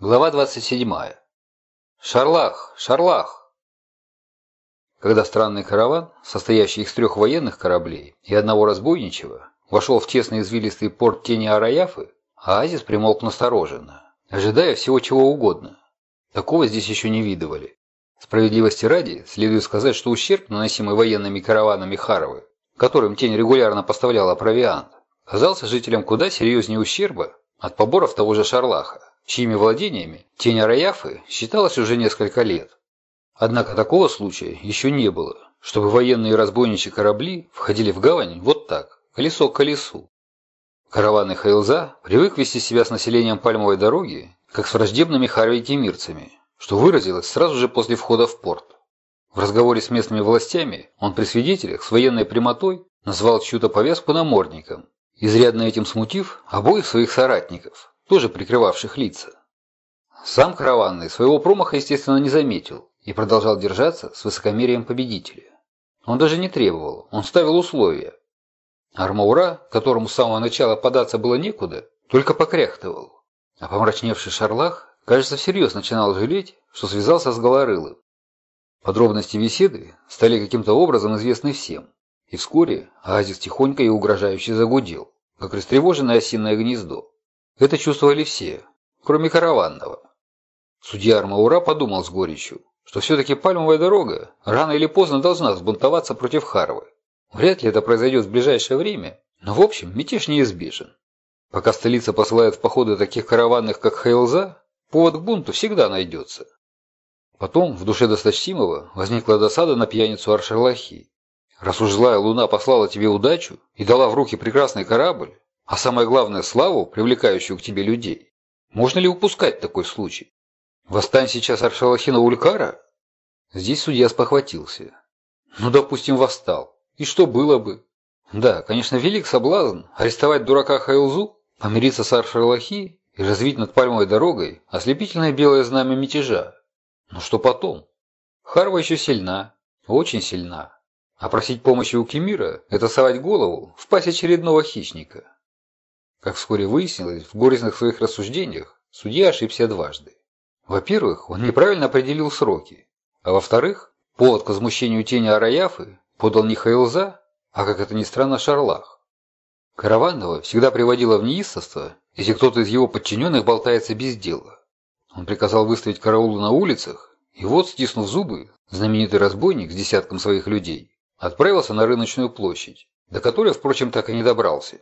Глава 27. Шарлах! Шарлах! Когда странный караван, состоящий из трех военных кораблей и одного разбойничего, вошел в тесный извилистый порт тени Араяфы, Оазис примолк настороженно, ожидая всего чего угодно. Такого здесь еще не видывали. Справедливости ради, следует сказать, что ущерб, наносимый военными караванами Харовы, которым тень регулярно поставляла провиант, казался жителям куда серьезнее ущерба от поборов того же Шарлаха чьими владениями тень Араяфы считалась уже несколько лет. Однако такого случая еще не было, чтобы военные разбойничьи корабли входили в гавань вот так, колесо к колесу. Караваны Хейлза привык вести себя с населением Пальмовой дороги, как с враждебными харвей-кемирцами, что выразилось сразу же после входа в порт. В разговоре с местными властями он при свидетелях с военной прямотой назвал чью-то повязку намордником, изрядно этим смутив обоих своих соратников, тоже прикрывавших лица. Сам караванный своего промаха, естественно, не заметил и продолжал держаться с высокомерием победителя. Он даже не требовал, он ставил условия. Армаура, которому с самого начала податься было некуда, только покряхтывал. А помрачневший шарлах, кажется, всерьез начинал жалеть, что связался с Голорылым. Подробности беседы стали каким-то образом известны всем, и вскоре Азис тихонько и угрожающе загудел, как растревоженное осиное гнездо. Это чувствовали все, кроме караванного. Судья Армаура подумал с горечью, что все-таки пальмовая дорога рано или поздно должна взбунтоваться против Харвы. Вряд ли это произойдет в ближайшее время, но в общем мятеж неизбежен. Пока столица посылает в походы таких караванных, как Хейлза, повод к бунту всегда найдется. Потом в душе досточтимого возникла досада на пьяницу Аршерлахи. Раз уж злая луна послала тебе удачу и дала в руки прекрасный корабль, а самое главное, славу, привлекающую к тебе людей. Можно ли упускать такой случай? Восстань сейчас Аршалахина Улькара? Здесь судья спохватился. Ну, допустим, восстал. И что было бы? Да, конечно, велик соблазн арестовать дурака Хайлзу, помириться с Аршалахи и развить над пальмовой дорогой ослепительное белое знамя мятежа. Но что потом? Харва еще сильна, очень сильна. А просить помощи у Кемира – это совать голову в пасть очередного хищника. Как вскоре выяснилось, в горестных своих рассуждениях судья ошибся дважды. Во-первых, он неправильно определил сроки, а во-вторых, повод к возмущению тени Араяфы подал не Хайлза, а, как это ни странно, Шарлах. Караванного всегда приводило в неистовство, если кто-то из его подчиненных болтается без дела. Он приказал выставить караулы на улицах, и вот, стиснув зубы, знаменитый разбойник с десятком своих людей отправился на рыночную площадь, до которой, впрочем, так и не добрался.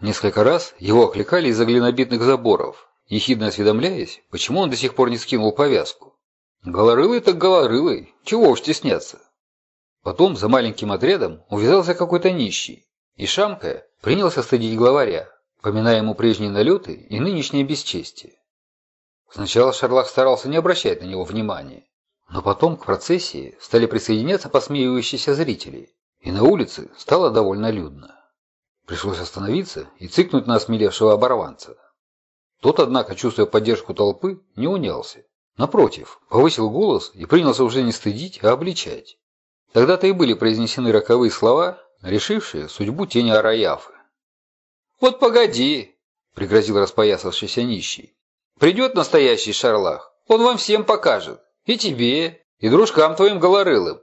Несколько раз его окликали из-за глинобитных заборов, ехидно осведомляясь, почему он до сих пор не скинул повязку. Голорылый так голорылый, чего уж стесняться. Потом за маленьким отрядом увязался какой-то нищий, и Шамкая принялся стыдить главаря, поминая ему прежние налеты и нынешнее бесчестие. Сначала Шарлах старался не обращать на него внимания, но потом к процессии стали присоединяться посмеивающиеся зрители, и на улице стало довольно людно. Пришлось остановиться и цикнуть на осмелевшего оборванца. Тот, однако, чувствуя поддержку толпы, не унялся. Напротив, повысил голос и принялся уже не стыдить, а обличать. Тогда-то и были произнесены роковые слова, решившие судьбу тени Араяфы. «Вот погоди!» – пригрозил распоясавшийся нищий. «Придет настоящий шарлах, он вам всем покажет. И тебе, и дружкам твоим голорылым».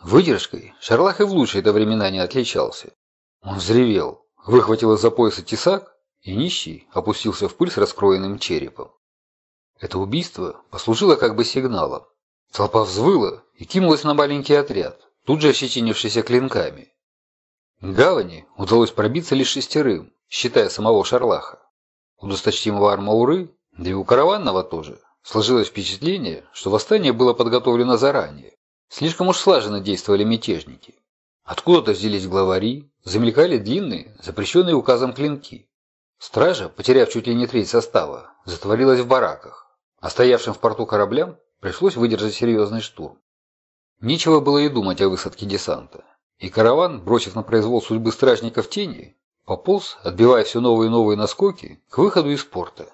Выдержкой шарлах и в лучшие-то времена не отличался. Он взревел, выхватил из-за пояса тесак, и нищий опустился в пыль с раскроенным черепом. Это убийство послужило как бы сигналом. Толпа взвыла и кинулась на маленький отряд, тут же ощетинившийся клинками. Гавани удалось пробиться лишь шестерым, считая самого Шарлаха. У досточтимого Армауры, да и у караванного тоже, сложилось впечатление, что восстание было подготовлено заранее. Слишком уж слаженно действовали мятежники. Откуда-то взялись главари, замелькали длинные, запрещенные указом клинки. Стража, потеряв чуть ли не треть состава, затворилась в бараках, а стоявшим в порту кораблям пришлось выдержать серьезный штурм. Нечего было и думать о высадке десанта, и караван, бросив на произвол судьбы стражников тени, пополз, отбивая все новые и новые наскоки, к выходу из порта.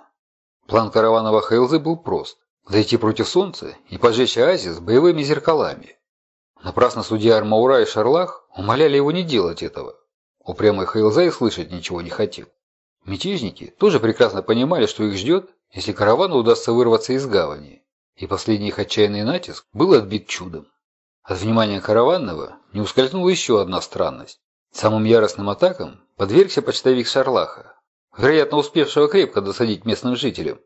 План караванова Хейлзы был прост – зайти против солнца и поджечь оазис боевыми зеркалами. Напрасно судья Армаура и Шарлах умоляли его не делать этого. Упрямый Хейлза и слышать ничего не хотел. Мятежники тоже прекрасно понимали, что их ждет, если каравану удастся вырваться из гавани, и последний их отчаянный натиск был отбит чудом. От внимания караванного не ускользнула еще одна странность. Самым яростным атакам подвергся почтовик Шарлаха, вероятно успевшего крепко досадить местным жителям.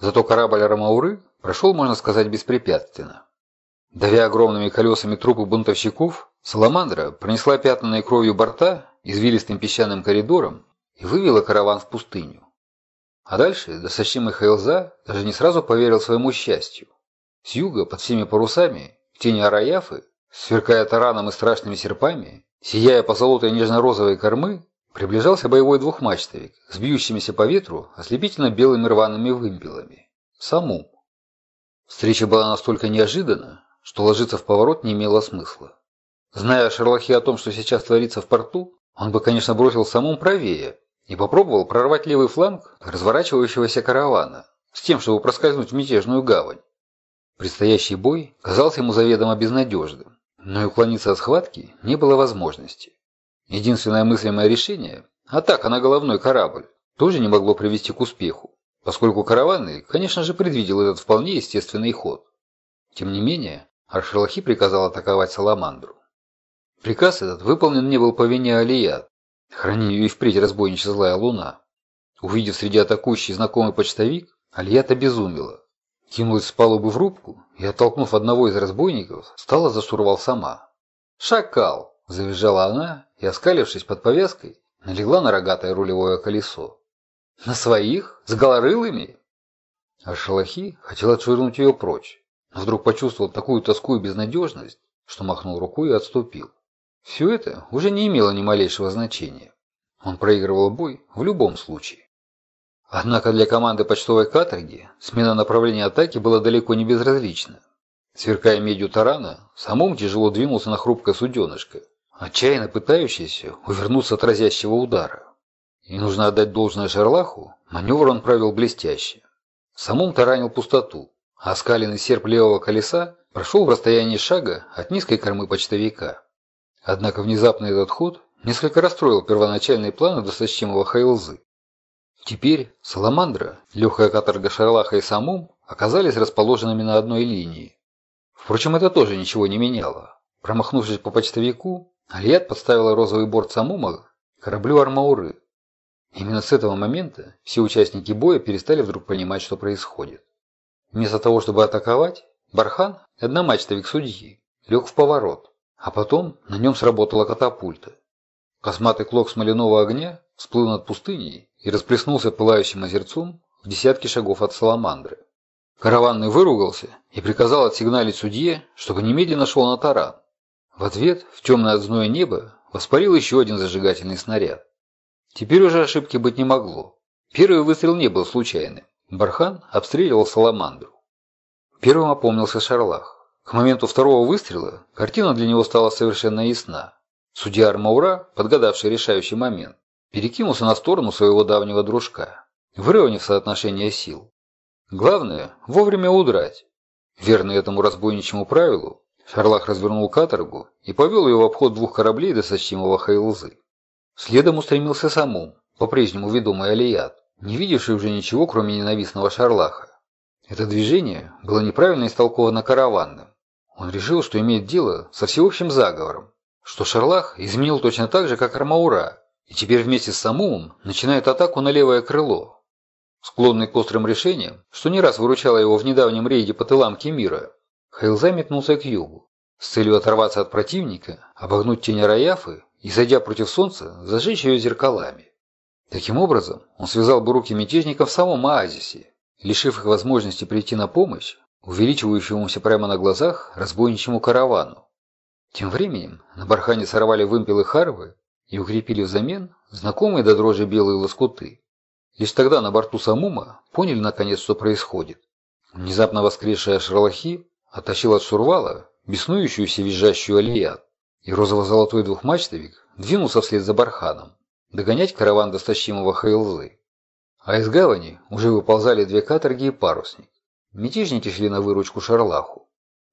Зато корабль Рамауры прошел, можно сказать, беспрепятственно. Давя огромными колесами трупы бунтовщиков, Саламандра пронесла пятнанной кровью борта извилистым песчаным коридором и вывела караван в пустыню. А дальше досточимый Хайлза даже не сразу поверил своему счастью. С юга, под всеми парусами, в тени Араяфы, сверкая тараном и страшными серпами, сияя по золотой нежно-розовой кормы, приближался боевой двухмачтовик с бьющимися по ветру ослепительно белыми рваными вымпелами. Саму. Встреча была настолько неожиданна, что ложиться в поворот не имело смысла. Зная о Шерлахе о том, что сейчас творится в порту, он бы, конечно, бросил самым правее и попробовал прорвать левый фланг разворачивающегося каравана с тем, чтобы проскользнуть в мятежную гавань. Предстоящий бой казался ему заведомо безнадежным, но и уклониться от схватки не было возможности. Единственное мыслимое решение – атака на головной корабль – тоже не могло привести к успеху, поскольку караванный, конечно же, предвидел этот вполне естественный ход. Тем не менее, Аршалахи приказал атаковать Саламандру. Приказ этот выполнен не был по вине Алият, храни ее и впредь разбойничья злая луна. Увидев среди атакующий знакомый почтовик, Алият обезумела. Кинулась с палубы в рубку и, оттолкнув одного из разбойников, стала за штурвал сама. «Шакал!» – завизжала она и, оскалившись под повязкой, налегла на рогатое рулевое колесо. «На своих? С голорылыми?» А хотел отшвырнуть ее прочь, вдруг почувствовал такую тоску и безнадежность, что махнул рукой и отступил. Все это уже не имело ни малейшего значения. Он проигрывал бой в любом случае. Однако для команды почтовой каторги смена направления атаки была далеко не безразлична. Сверкая медью тарана, самому тяжело двинулся на хрупкое суденышко, отчаянно пытающийся увернуться от разящего удара. И нужно отдать должное Шерлаху, маневр он провел блестяще. Самум таранил пустоту, оскаленный серп левого колеса прошел в расстоянии шага от низкой кормы почтовика. Однако внезапный этот ход несколько расстроил первоначальные планы досточтимого Хайлзы. Теперь Саламандра, легкая каторга Шарлаха и Самум оказались расположенными на одной линии. Впрочем, это тоже ничего не меняло. Промахнувшись по почтовику, Алият подставила розовый борт Самума кораблю Армауры. Именно с этого момента все участники боя перестали вдруг понимать, что происходит. Вместо того, чтобы атаковать, Бархан, одномачтовик судьи, лег в поворот, а потом на нем сработала катапульта. Косматый клок смоляного огня всплыл над пустыней и расплеснулся пылающим озерцом в десятки шагов от Саламандры. Караванный выругался и приказал отсигналить судье, чтобы немедленно шел на таран. В ответ в темное от зноя небо воспарил еще один зажигательный снаряд. Теперь уже ошибки быть не могло. Первый выстрел не был случайным. Бархан обстреливал Саламандру. Первым опомнился Шарлах. К моменту второго выстрела картина для него стала совершенно ясна. Судья Армаура, подгадавший решающий момент, перекинулся на сторону своего давнего дружка, выровняв соотношение сил. Главное – вовремя удрать. Верный этому разбойничьему правилу, Шарлах развернул каторгу и повел ее в обход двух кораблей до сочтимого Хайлзы. Следом устремился саму, по-прежнему ведомый Алият, не видевший уже ничего, кроме ненавистного Шарлаха. Это движение было неправильно истолковано караванным. Он решил, что имеет дело со всеобщим заговором, что Шарлах изменил точно так же, как Армаура, и теперь вместе с Самумом начинает атаку на левое крыло. Склонный к острым решениям, что не раз выручало его в недавнем рейде по тылам Кемира, Хайлза метнулся к югу, с целью оторваться от противника, обогнуть тень Раяфы и, зайдя против солнца, зажечь ее зеркалами. Таким образом, он связал бы руки мятежников в самом оазисе, лишив их возможности прийти на помощь увеличивающемуся прямо на глазах разбойничьему каравану. Тем временем на бархане сорвали вымпелы Харвы и укрепили взамен знакомые до дрожи белые лоскуты. Лишь тогда на борту Самума поняли наконец, что происходит. Внезапно воскресшая Шарлахи оттащил от шурвала беснующуюся визжащую алият, и розово-золотой двухмачтовик двинулся вслед за барханом, догонять караван досточимого Хайлзы. А из гавани уже выползали две каторги и парусник. Мятежники шли на выручку Шарлаху.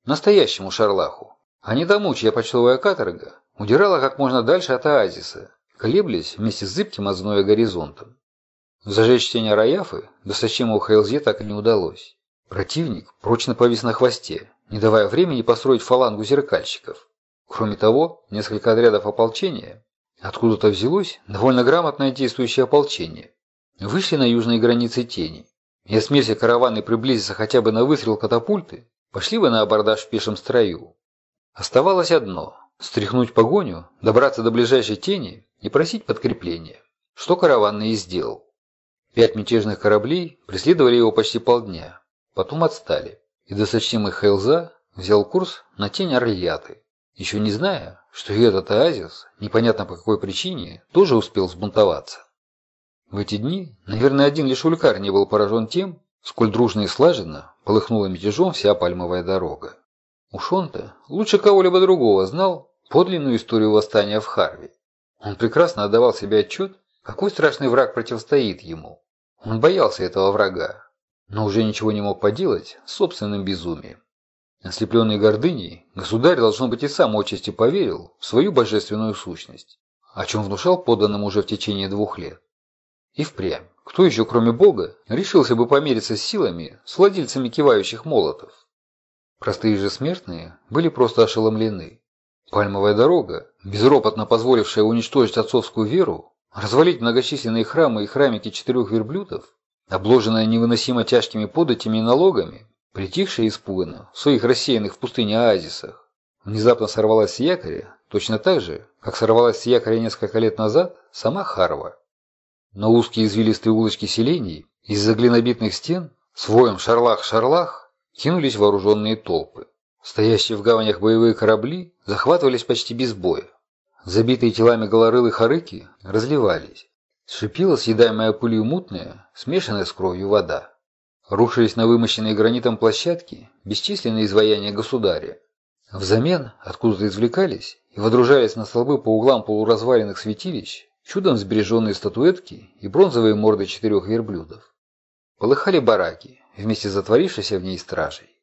Настоящему Шарлаху, а не тому, чья почтовая каторга удирала как можно дальше от оазиса, колеблясь вместе с зыбким от зноя горизонтом. Зажечь тень Раяфы досточимому Хейлзе так и не удалось. Противник прочно повис на хвосте, не давая времени построить фалангу зеркальщиков. Кроме того, несколько отрядов ополчения, откуда-то взялось довольно грамотное действующее ополчение, вышли на южные границы тени. Если смерти караваны приблизиться хотя бы на выстрел катапульты, пошли бы на абордаж в пешем строю. Оставалось одно – стряхнуть погоню, добраться до ближайшей тени и просить подкрепления, что караванный и сделал. Пять мятежных кораблей преследовали его почти полдня, потом отстали, и досточимый Хейлза взял курс на тень Орльяты, еще не зная, что и этот оазис, непонятно по какой причине, тоже успел взбунтоваться. В эти дни, наверное, один лишь Улькар не был поражен тем, сколь дружно и слаженно полыхнула мятежом вся пальмовая дорога. Уж он-то лучше кого-либо другого знал подлинную историю восстания в Харви. Он прекрасно отдавал себе отчет, какой страшный враг противостоит ему. Он боялся этого врага, но уже ничего не мог поделать с собственным безумием. Ослепленный гордыней, государь, должно быть, и сам отчасти поверил в свою божественную сущность, о чем внушал подданным уже в течение двух лет. И впрямь, кто еще, кроме Бога, решился бы помериться с силами с владельцами кивающих молотов? Простые же смертные были просто ошеломлены. Пальмовая дорога, безропотно позволившая уничтожить отцовскую веру, развалить многочисленные храмы и храмики четырех верблюдов, обложенная невыносимо тяжкими податями и налогами, притихшая испуганно в своих рассеянных в пустыне оазисах, внезапно сорвалась с якоря, точно так же, как сорвалась с якоря несколько лет назад сама Харва. На узкие извилистые улочки селений из-за глинобитных стен с воем шарлах-шарлах кинулись вооруженные толпы. Стоящие в гаванях боевые корабли захватывались почти без боя. Забитые телами голорылы харыки разливались. Шипела съедаемая пылью мутная, смешанная с кровью вода. Рушились на вымощенные гранитом площадки бесчисленные изваяния государя. Взамен откуда-то извлекались и водружались на столбы по углам полуразваленных святилищ чудом сбереженные статуэтки и бронзовые морды четырех верблюдов. Полыхали бараки, вместе с затворившейся в ней стражей.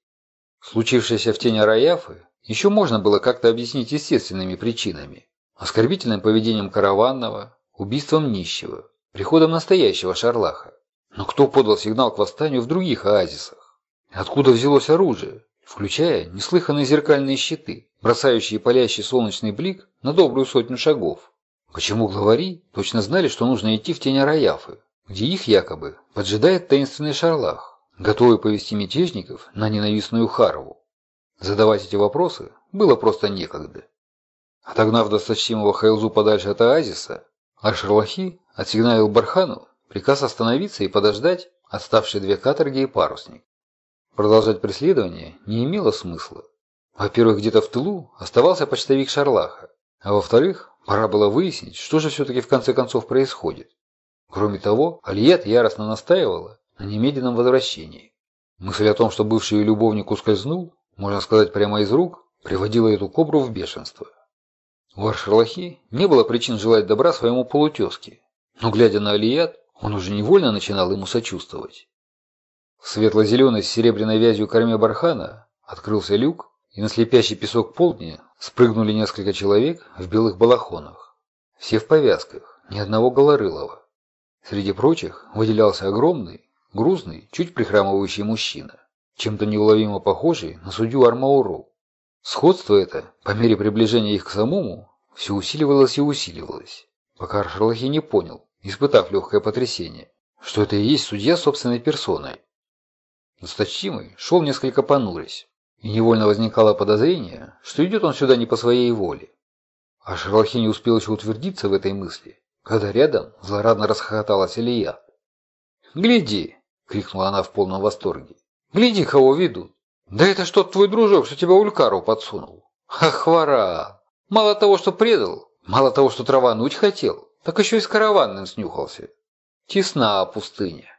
Случившееся в тени Раяфы еще можно было как-то объяснить естественными причинами. Оскорбительным поведением караванного, убийством нищего, приходом настоящего шарлаха. Но кто подал сигнал к восстанию в других оазисах? Откуда взялось оружие, включая неслыханные зеркальные щиты, бросающие палящий солнечный блик на добрую сотню шагов? Почему главари точно знали, что нужно идти в тень Араяфы, где их якобы поджидает таинственный шарлах, готовый повести мятежников на ненавистную Харву? Задавать эти вопросы было просто некогда. Отогнав досточимого Хайлзу подальше от оазиса, Ар-Шарлахи отсигналил Бархану приказ остановиться и подождать оставшие две каторги и парусник. Продолжать преследование не имело смысла. Во-первых, где-то в тылу оставался почтовик Шарлаха, а во-вторых, Пора было выяснить, что же все-таки в конце концов происходит. Кроме того, Алиет яростно настаивала на немедленном возвращении. Мысль о том, что бывший любовник ускользнул, можно сказать прямо из рук, приводила эту кобру в бешенство. У Аршерлахи не было причин желать добра своему полутезке, но, глядя на Алият, он уже невольно начинал ему сочувствовать. В светло-зеленой с серебряной вязью корме бархана открылся люк, и на слепящий песок полдня спрыгнули несколько человек в белых балахонах. Все в повязках, ни одного голорылого. Среди прочих выделялся огромный, грузный, чуть прихрамывающий мужчина, чем-то неуловимо похожий на судью Армауру. Сходство это, по мере приближения их к самому, все усиливалось и усиливалось, пока Аршерлахи не понял, испытав легкое потрясение, что это и есть судья собственной персоной. Досточимый шел несколько понурясь, и невольно возникало подозрение, что идет он сюда не по своей воле. А Шерлахи не успел еще утвердиться в этой мысли, когда рядом злорадно расхохоталась Илья. «Гляди!» — крикнула она в полном восторге. «Гляди, кого ведут! Да это что твой дружок, что тебя Улькару подсунул! Ах, вора! Мало того, что предал, мало того, что травануть хотел, так еще и с караванным снюхался. Тесна пустыня!»